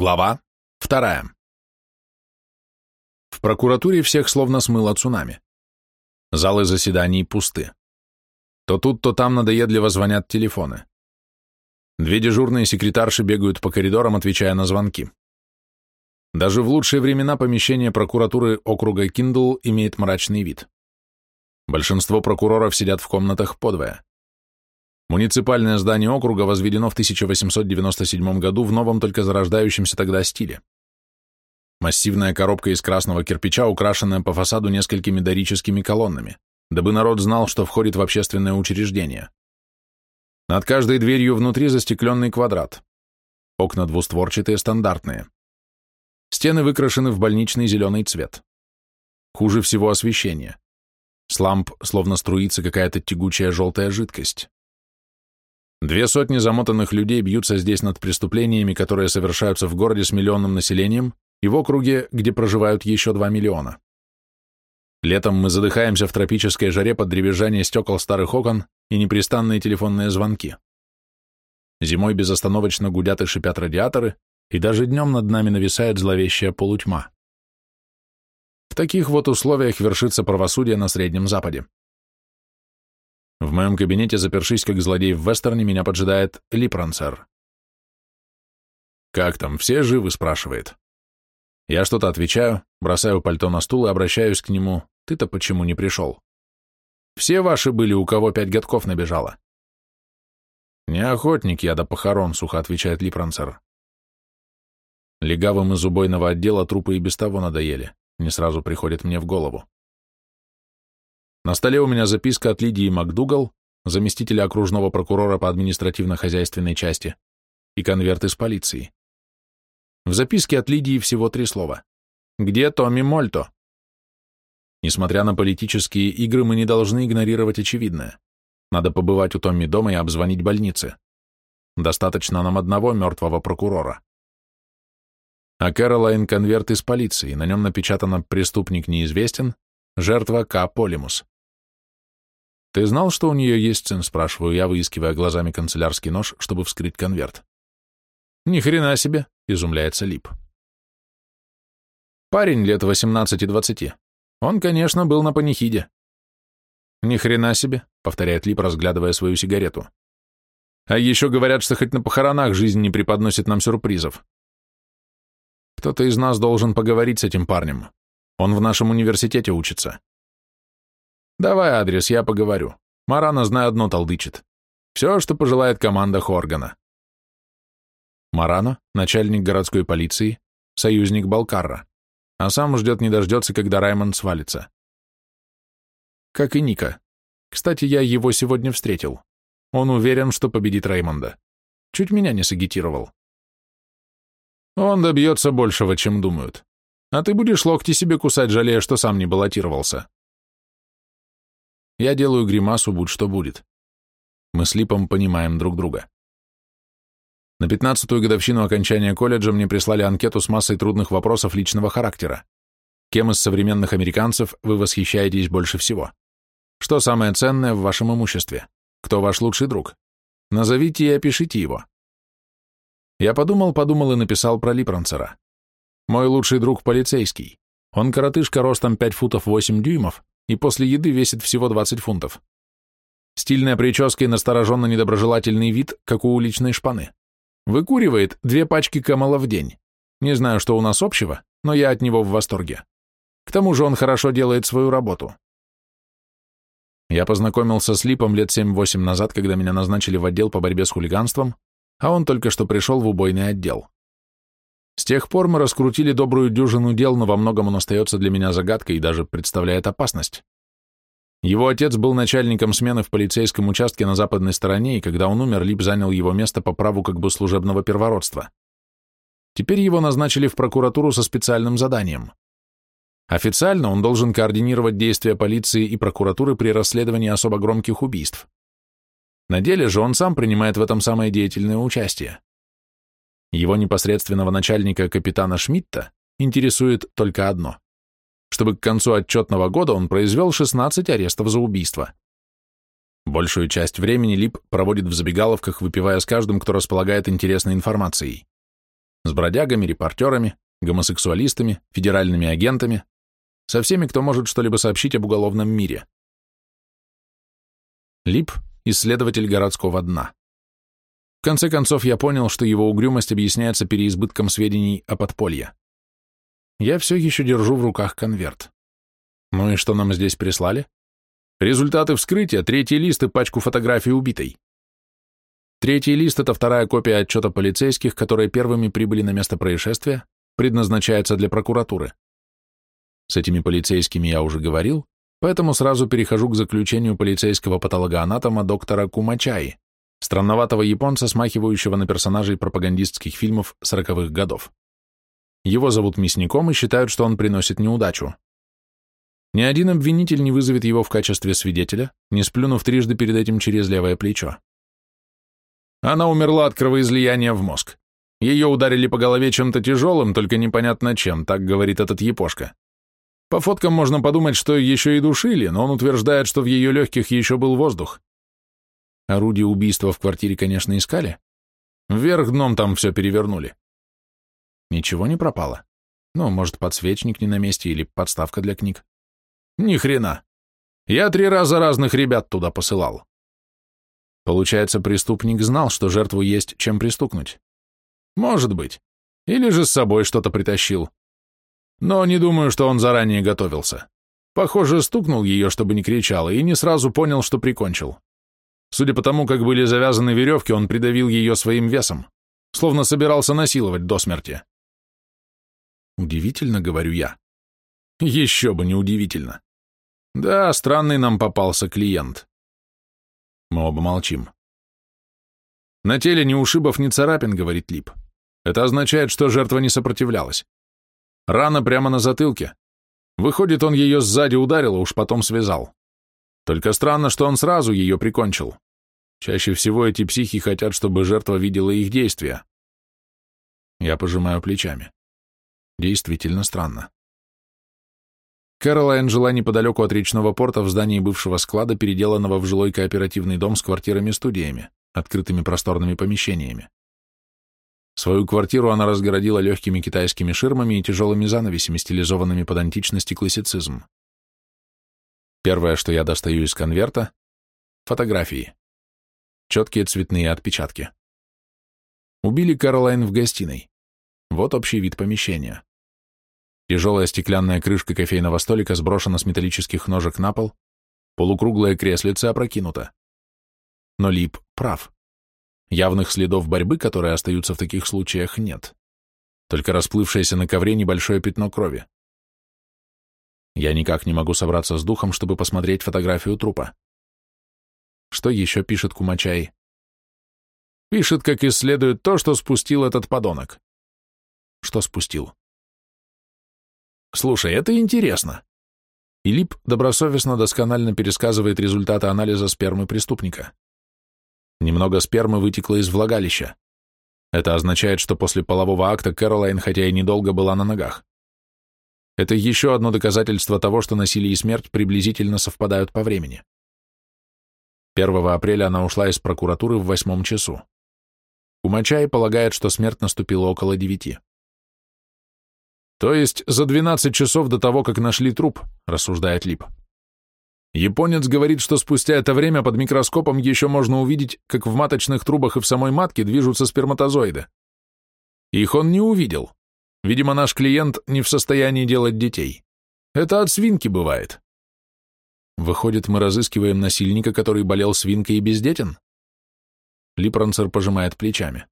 Глава вторая. В прокуратуре всех словно смыло цунами. Залы заседаний пусты. То тут, то там надоедливо звонят телефоны. Две дежурные секретарши бегают по коридорам, отвечая на звонки. Даже в лучшие времена помещение прокуратуры округа Киндл имеет мрачный вид. Большинство прокуроров сидят в комнатах по двое. Муниципальное здание округа возведено в 1897 году в новом только зарождающемся тогда стиле. Массивная коробка из красного кирпича, украшенная по фасаду несколькими дорическими колоннами, дабы народ знал, что входит в общественное учреждение. Над каждой дверью внутри застекленный квадрат. Окна двустворчатые, стандартные. Стены выкрашены в больничный зеленый цвет. Хуже всего освещение. С ламп словно струится какая-то тягучая желтая жидкость. Две сотни замотанных людей бьются здесь над преступлениями, которые совершаются в городе с миллионным населением и в округе, где проживают еще два миллиона. Летом мы задыхаемся в тропической жаре под дребезжание стекол старых окон и непрестанные телефонные звонки. Зимой безостановочно гудят и шипят радиаторы, и даже днем над нами нависает зловещая полутьма. В таких вот условиях вершится правосудие на Среднем Западе. В моем кабинете, запершись как злодей в вестерне, меня поджидает Липрансер. «Как там, все живы?» — спрашивает. Я что-то отвечаю, бросаю пальто на стул и обращаюсь к нему. «Ты-то почему не пришел?» «Все ваши были, у кого пять годков набежало». «Не охотник я до похорон», — сухо отвечает Липрансер. Легавым из убойного отдела трупы и без того надоели, не сразу приходит мне в голову. На столе у меня записка от Лидии МакДугал, заместителя окружного прокурора по административно-хозяйственной части, и конверт из полиции. В записке от Лидии всего три слова. «Где Томми Мольто?» Несмотря на политические игры, мы не должны игнорировать очевидное. Надо побывать у Томми дома и обзвонить больницы. Достаточно нам одного мертвого прокурора. А Кэролайн конверт из полиции, на нем напечатано «Преступник неизвестен», жертва К. Полимус. «Ты знал, что у нее есть сын?» — спрашиваю я, выискивая глазами канцелярский нож, чтобы вскрыть конверт. «Ни хрена себе!» — изумляется Лип. Парень лет 18-20. Он, конечно, был на панихиде. «Ни хрена себе!» — повторяет Лип, разглядывая свою сигарету. «А еще говорят, что хоть на похоронах жизнь не преподносит нам сюрпризов. Кто-то из нас должен поговорить с этим парнем. Он в нашем университете учится. Давай адрес, я поговорю. Марана, знаю, одно толдычит. Все, что пожелает команда Хоргана. Марана, начальник городской полиции, союзник Балкарра, а сам ждет не дождется, когда Раймонд свалится. Как и Ника. Кстати, я его сегодня встретил. Он уверен, что победит Раймонда. Чуть меня не сагитировал. Он добьется большего, чем думают. А ты будешь локти себе кусать, жалея, что сам не баллотировался. Я делаю гримасу, будь что будет. Мы с Липом понимаем друг друга. На пятнадцатую годовщину окончания колледжа мне прислали анкету с массой трудных вопросов личного характера. Кем из современных американцев вы восхищаетесь больше всего? Что самое ценное в вашем имуществе? Кто ваш лучший друг? Назовите и опишите его. Я подумал, подумал и написал про Липранцера. Мой лучший друг полицейский. Он коротышка ростом 5 футов 8 дюймов, и после еды весит всего 20 фунтов. Стильная прическа и настороженно недоброжелательный вид, как у уличной шпаны. Выкуривает две пачки камала в день. Не знаю, что у нас общего, но я от него в восторге. К тому же он хорошо делает свою работу. Я познакомился с Липом лет 7-8 назад, когда меня назначили в отдел по борьбе с хулиганством, а он только что пришел в убойный отдел. С тех пор мы раскрутили добрую дюжину дел, но во многом он остается для меня загадкой и даже представляет опасность. Его отец был начальником смены в полицейском участке на западной стороне, и когда он умер, Лип занял его место по праву как бы служебного первородства. Теперь его назначили в прокуратуру со специальным заданием. Официально он должен координировать действия полиции и прокуратуры при расследовании особо громких убийств. На деле же он сам принимает в этом самое деятельное участие. Его непосредственного начальника капитана Шмидта интересует только одно. Чтобы к концу отчетного года он произвел 16 арестов за убийство. Большую часть времени Лип проводит в забегаловках, выпивая с каждым, кто располагает интересной информацией. С бродягами, репортерами, гомосексуалистами, федеральными агентами, со всеми, кто может что-либо сообщить об уголовном мире. Лип – исследователь городского дна. В конце концов, я понял, что его угрюмость объясняется переизбытком сведений о подполье. Я все еще держу в руках конверт. Ну и что нам здесь прислали? Результаты вскрытия, третий лист и пачку фотографий убитой. Третий лист — это вторая копия отчета полицейских, которые первыми прибыли на место происшествия, предназначается для прокуратуры. С этими полицейскими я уже говорил, поэтому сразу перехожу к заключению полицейского патологоанатома доктора Кумачаи, странноватого японца, смахивающего на персонажей пропагандистских фильмов сороковых годов. Его зовут Мясником и считают, что он приносит неудачу. Ни один обвинитель не вызовет его в качестве свидетеля, не сплюнув трижды перед этим через левое плечо. Она умерла от кровоизлияния в мозг. Ее ударили по голове чем-то тяжелым, только непонятно чем, так говорит этот епошка. По фоткам можно подумать, что еще и душили, но он утверждает, что в ее легких еще был воздух. Орудие убийства в квартире, конечно, искали. Вверх дном там все перевернули. Ничего не пропало. Ну, может, подсвечник не на месте или подставка для книг. Ни хрена. Я три раза разных ребят туда посылал. Получается, преступник знал, что жертву есть чем пристукнуть. Может быть. Или же с собой что-то притащил. Но не думаю, что он заранее готовился. Похоже, стукнул ее, чтобы не кричала, и не сразу понял, что прикончил. Судя по тому, как были завязаны веревки, он придавил ее своим весом, словно собирался насиловать до смерти. Удивительно, говорю я. Еще бы не удивительно. Да, странный нам попался клиент. Мы оба молчим. На теле ни ушибов, ни царапин, говорит Лип. Это означает, что жертва не сопротивлялась. Рана прямо на затылке. Выходит, он ее сзади ударил, а уж потом связал. Только странно, что он сразу ее прикончил. Чаще всего эти психи хотят, чтобы жертва видела их действия. Я пожимаю плечами. Действительно странно. Кэролайн жила неподалеку от речного порта в здании бывшего склада, переделанного в жилой кооперативный дом с квартирами-студиями, открытыми просторными помещениями. Свою квартиру она разгородила легкими китайскими ширмами и тяжелыми занавесями, стилизованными под античность и классицизм. Первое, что я достаю из конверта — фотографии. Четкие цветные отпечатки. Убили Каролайн в гостиной. Вот общий вид помещения. Тяжелая стеклянная крышка кофейного столика сброшена с металлических ножек на пол, полукруглое креслице опрокинуто. Но Лип прав. Явных следов борьбы, которые остаются в таких случаях, нет. Только расплывшееся на ковре небольшое пятно крови. Я никак не могу собраться с духом, чтобы посмотреть фотографию трупа. Что еще пишет Кумачай? Пишет, как исследует то, что спустил этот подонок. Что спустил? Слушай, это интересно. Илип добросовестно досконально пересказывает результаты анализа спермы преступника. Немного спермы вытекло из влагалища. Это означает, что после полового акта Кэролайн, хотя и недолго была на ногах. Это еще одно доказательство того, что насилие и смерть приблизительно совпадают по времени. 1 апреля она ушла из прокуратуры в восьмом часу. Кумачай полагает, что смерть наступила около девяти. То есть за 12 часов до того, как нашли труп, рассуждает Лип. Японец говорит, что спустя это время под микроскопом еще можно увидеть, как в маточных трубах и в самой матке движутся сперматозоиды. Их он не увидел. Видимо, наш клиент не в состоянии делать детей. Это от свинки бывает. Выходит, мы разыскиваем насильника, который болел свинкой и бездетен? Липранцер пожимает плечами.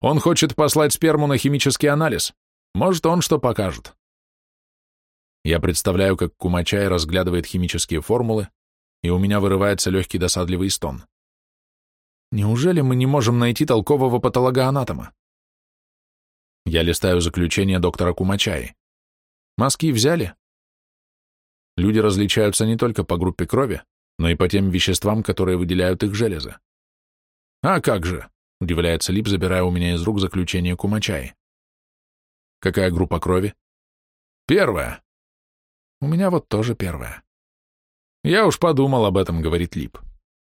Он хочет послать сперму на химический анализ. Может, он что покажет. Я представляю, как Кумачай разглядывает химические формулы, и у меня вырывается легкий досадливый стон. Неужели мы не можем найти толкового патологоанатома? Я листаю заключение доктора Кумачаи. Мазки взяли? Люди различаются не только по группе крови, но и по тем веществам, которые выделяют их железы. А как же? Удивляется Лип, забирая у меня из рук заключение Кумачаи. Какая группа крови? Первая. У меня вот тоже первая. Я уж подумал об этом, говорит Лип.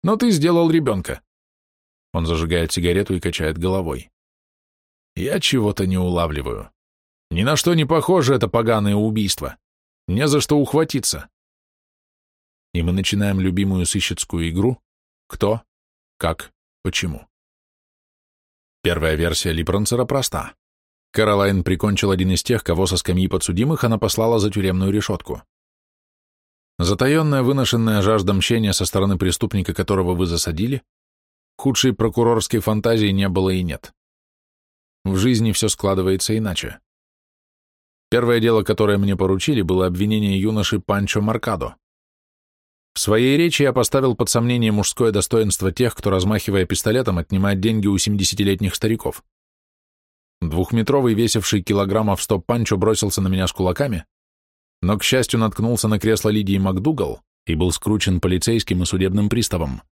Но ты сделал ребенка. Он зажигает сигарету и качает головой. Я чего-то не улавливаю. Ни на что не похоже это поганое убийство. Не за что ухватиться. И мы начинаем любимую сыщицкую игру «Кто? Как? Почему?». Первая версия Липранцера проста. Каролайн прикончил один из тех, кого со скамьи подсудимых она послала за тюремную решетку. Затаенная выношенная жажда мщения со стороны преступника, которого вы засадили, худшей прокурорской фантазии не было и нет. В жизни все складывается иначе. Первое дело, которое мне поручили, было обвинение юноши Панчо Маркадо. В своей речи я поставил под сомнение мужское достоинство тех, кто, размахивая пистолетом, отнимает деньги у 70-летних стариков. Двухметровый, весивший килограммов сто Панчо бросился на меня с кулаками, но, к счастью, наткнулся на кресло Лидии МакДугал и был скручен полицейским и судебным приставом.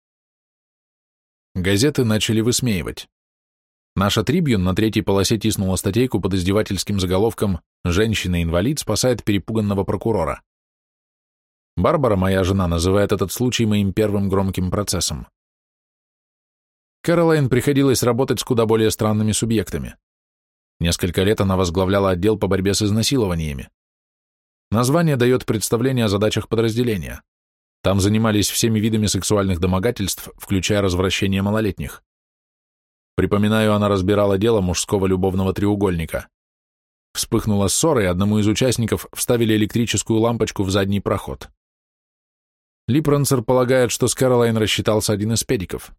Газеты начали высмеивать. Наша Трибьюн на третьей полосе тиснула статейку под издевательским заголовком «Женщина-инвалид спасает перепуганного прокурора». Барбара, моя жена, называет этот случай моим первым громким процессом. Кэролайн приходилось работать с куда более странными субъектами. Несколько лет она возглавляла отдел по борьбе с изнасилованиями. Название дает представление о задачах подразделения. Там занимались всеми видами сексуальных домогательств, включая развращение малолетних. Припоминаю, она разбирала дело мужского любовного треугольника. Вспыхнула ссора, и одному из участников вставили электрическую лампочку в задний проход. Липранцер полагает, что с рассчитался один из педиков.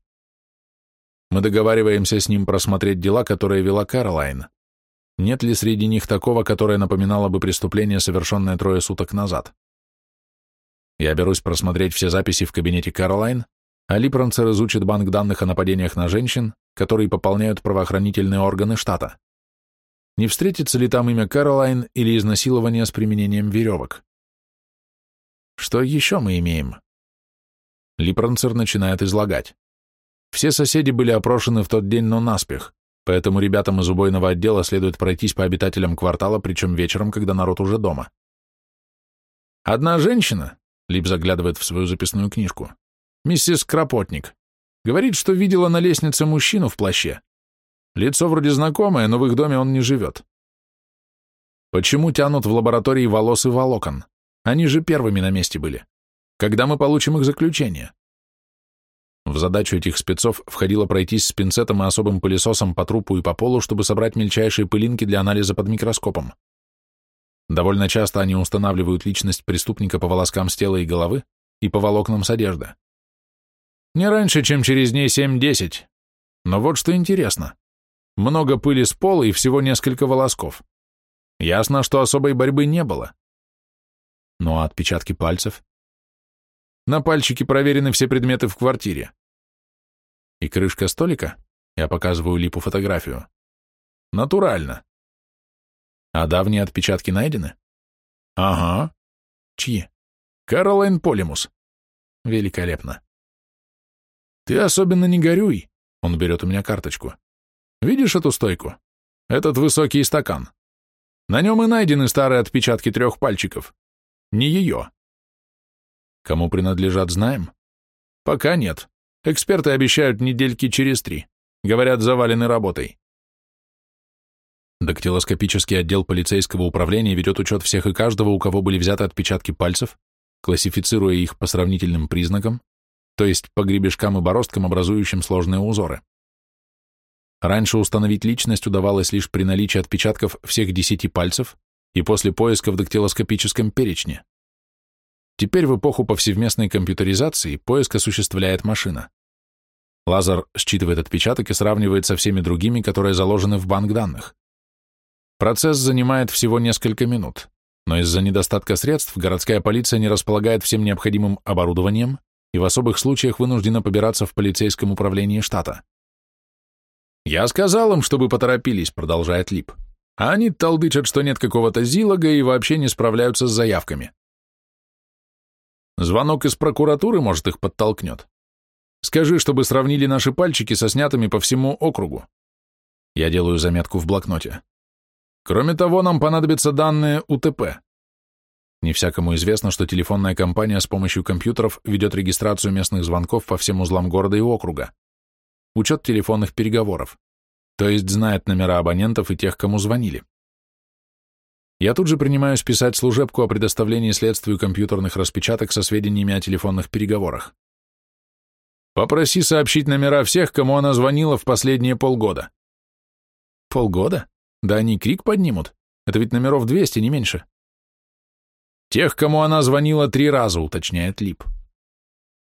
Мы договариваемся с ним просмотреть дела, которые вела Кэролайн. Нет ли среди них такого, которое напоминало бы преступление, совершенное трое суток назад? Я берусь просмотреть все записи в кабинете Кэролайн, а Липранцер изучит банк данных о нападениях на женщин, которые пополняют правоохранительные органы штата. Не встретится ли там имя Кэролайн или изнасилование с применением веревок? Что еще мы имеем? Липранцер начинает излагать. Все соседи были опрошены в тот день, но наспех, поэтому ребятам из убойного отдела следует пройтись по обитателям квартала, причем вечером, когда народ уже дома. Одна женщина, Лип заглядывает в свою записную книжку, миссис Кропотник, Говорит, что видела на лестнице мужчину в плаще. Лицо вроде знакомое, но в их доме он не живет. Почему тянут в лаборатории волос и волокон? Они же первыми на месте были. Когда мы получим их заключение? В задачу этих спецов входило пройтись с пинцетом и особым пылесосом по трупу и по полу, чтобы собрать мельчайшие пылинки для анализа под микроскопом. Довольно часто они устанавливают личность преступника по волоскам с тела и головы и по волокнам с одежды. Не раньше, чем через дней семь-десять. Но вот что интересно. Много пыли с пола и всего несколько волосков. Ясно, что особой борьбы не было. Ну а отпечатки пальцев? На пальчике проверены все предметы в квартире. И крышка столика? Я показываю Липу фотографию. Натурально. А давние отпечатки найдены? Ага. Чьи? Каролайн Полимус. Великолепно. Ты особенно не горюй. Он берет у меня карточку. Видишь эту стойку? Этот высокий стакан. На нем и найдены старые отпечатки трех пальчиков. Не ее. Кому принадлежат, знаем? Пока нет. Эксперты обещают недельки через три. Говорят, завалены работой. Дактилоскопический отдел полицейского управления ведет учет всех и каждого, у кого были взяты отпечатки пальцев, классифицируя их по сравнительным признакам, то есть по гребешкам и бороздкам, образующим сложные узоры. Раньше установить личность удавалось лишь при наличии отпечатков всех десяти пальцев и после поиска в дактилоскопическом перечне. Теперь в эпоху повсеместной компьютеризации поиск осуществляет машина. Лазер считывает отпечаток и сравнивает со всеми другими, которые заложены в банк данных. Процесс занимает всего несколько минут, но из-за недостатка средств городская полиция не располагает всем необходимым оборудованием и в особых случаях вынуждена побираться в полицейском управлении штата. «Я сказал им, чтобы поторопились», — продолжает Лип. «А они толдычат, что нет какого-то зилога и вообще не справляются с заявками». Звонок из прокуратуры, может, их подтолкнет. Скажи, чтобы сравнили наши пальчики со снятыми по всему округу. Я делаю заметку в блокноте. Кроме того, нам понадобятся данные УТП. Не всякому известно, что телефонная компания с помощью компьютеров ведет регистрацию местных звонков по всем узлам города и округа, учет телефонных переговоров, то есть знает номера абонентов и тех, кому звонили. Я тут же принимаюсь писать служебку о предоставлении следствию компьютерных распечаток со сведениями о телефонных переговорах. Попроси сообщить номера всех, кому она звонила в последние полгода. Полгода? Да они крик поднимут. Это ведь номеров 200, не меньше. Тех, кому она звонила три раза, уточняет Лип.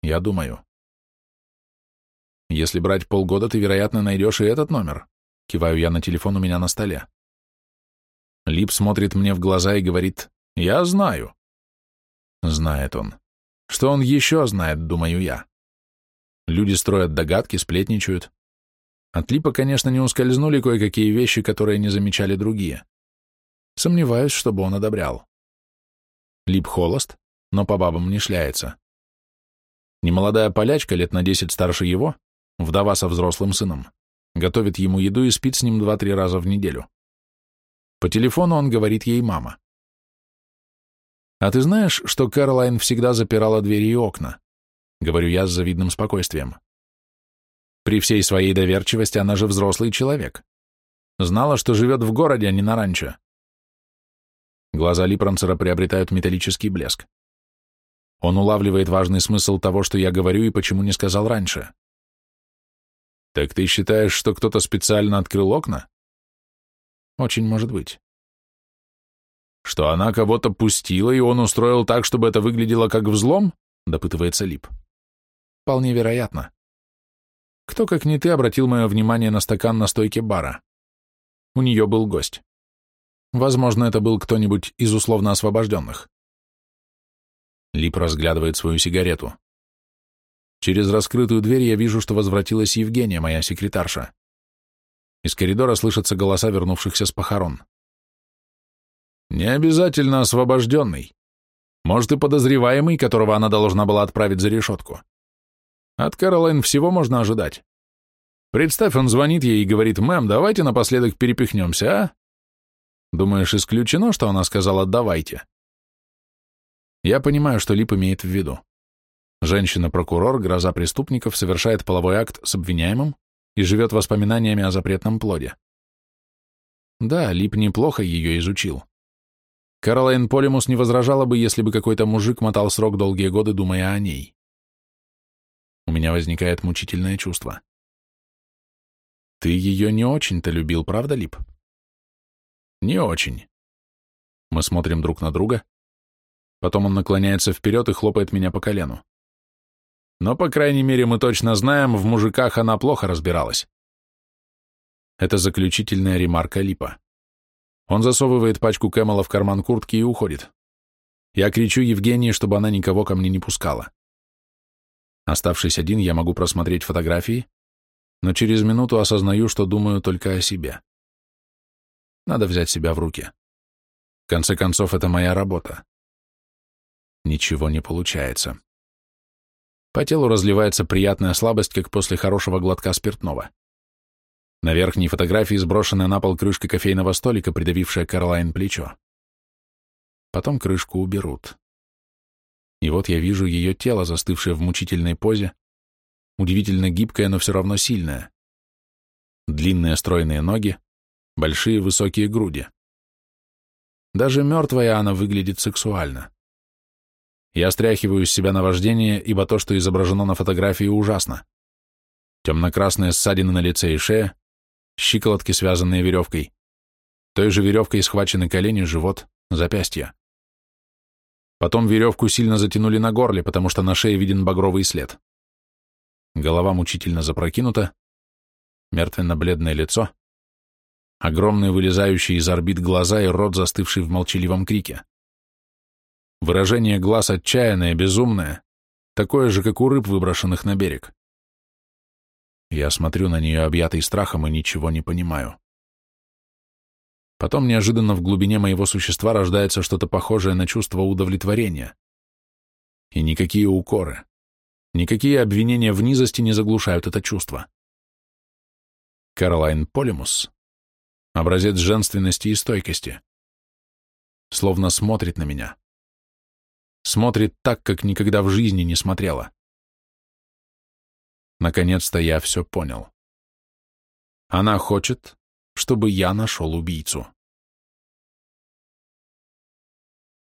Я думаю. Если брать полгода, ты, вероятно, найдешь и этот номер. Киваю я на телефон у меня на столе. Лип смотрит мне в глаза и говорит, «Я знаю». Знает он. Что он еще знает, думаю я. Люди строят догадки, сплетничают. От Липа, конечно, не ускользнули кое-какие вещи, которые не замечали другие. Сомневаюсь, чтобы он одобрял. Лип холост, но по бабам не шляется. Немолодая полячка, лет на десять старше его, вдова со взрослым сыном, готовит ему еду и спит с ним два-три раза в неделю. По телефону он говорит ей мама. «А ты знаешь, что Кэролайн всегда запирала двери и окна?» — говорю я с завидным спокойствием. При всей своей доверчивости она же взрослый человек. Знала, что живет в городе, а не на ранчо. Глаза Липранцера приобретают металлический блеск. Он улавливает важный смысл того, что я говорю и почему не сказал раньше. «Так ты считаешь, что кто-то специально открыл окна?» Очень может быть. Что она кого-то пустила, и он устроил так, чтобы это выглядело как взлом? Допытывается Лип. Вполне вероятно. Кто, как не ты, обратил мое внимание на стакан на стойке бара? У нее был гость. Возможно, это был кто-нибудь из условно освобожденных. Лип разглядывает свою сигарету. Через раскрытую дверь я вижу, что возвратилась Евгения, моя секретарша. Из коридора слышатся голоса вернувшихся с похорон. «Не обязательно освобожденный. Может, и подозреваемый, которого она должна была отправить за решетку. От Кэролайн всего можно ожидать. Представь, он звонит ей и говорит, «Мэм, давайте напоследок перепихнемся, а?» Думаешь, исключено, что она сказала «давайте»?» Я понимаю, что Лип имеет в виду. Женщина-прокурор, гроза преступников, совершает половой акт с обвиняемым, и живет воспоминаниями о запретном плоде. Да, Лип неплохо ее изучил. Каролайн Полимус не возражала бы, если бы какой-то мужик мотал срок долгие годы, думая о ней. У меня возникает мучительное чувство. Ты ее не очень-то любил, правда, Лип? Не очень. Мы смотрим друг на друга. Потом он наклоняется вперед и хлопает меня по колену. Но, по крайней мере, мы точно знаем, в мужиках она плохо разбиралась. Это заключительная ремарка Липа. Он засовывает пачку Кэмела в карман куртки и уходит. Я кричу Евгении, чтобы она никого ко мне не пускала. Оставшись один, я могу просмотреть фотографии, но через минуту осознаю, что думаю только о себе. Надо взять себя в руки. В конце концов, это моя работа. Ничего не получается. По телу разливается приятная слабость, как после хорошего глотка спиртного. На верхней фотографии сброшенная на пол крышка кофейного столика, придавившая Карлайн плечо. Потом крышку уберут. И вот я вижу ее тело, застывшее в мучительной позе, удивительно гибкое, но все равно сильное. Длинные стройные ноги, большие высокие груди. Даже мертвая она выглядит сексуально. Я стряхиваю из себя наваждение, ибо то, что изображено на фотографии, ужасно. Темно-красные ссадины на лице и шее, щиколотки, связанные веревкой. Той же веревкой схвачены колени, живот, запястья. Потом веревку сильно затянули на горле, потому что на шее виден багровый след. Голова мучительно запрокинута, мертвенно-бледное лицо, огромные вылезающие из орбит глаза и рот, застывший в молчаливом крике. Выражение глаз отчаянное, безумное, такое же, как у рыб, выброшенных на берег. Я смотрю на нее, объятый страхом, и ничего не понимаю. Потом неожиданно в глубине моего существа рождается что-то похожее на чувство удовлетворения. И никакие укоры, никакие обвинения в низости не заглушают это чувство. Каролайн Полимус — образец женственности и стойкости. Словно смотрит на меня смотрит так, как никогда в жизни не смотрела. Наконец-то я все понял. Она хочет, чтобы я нашел убийцу.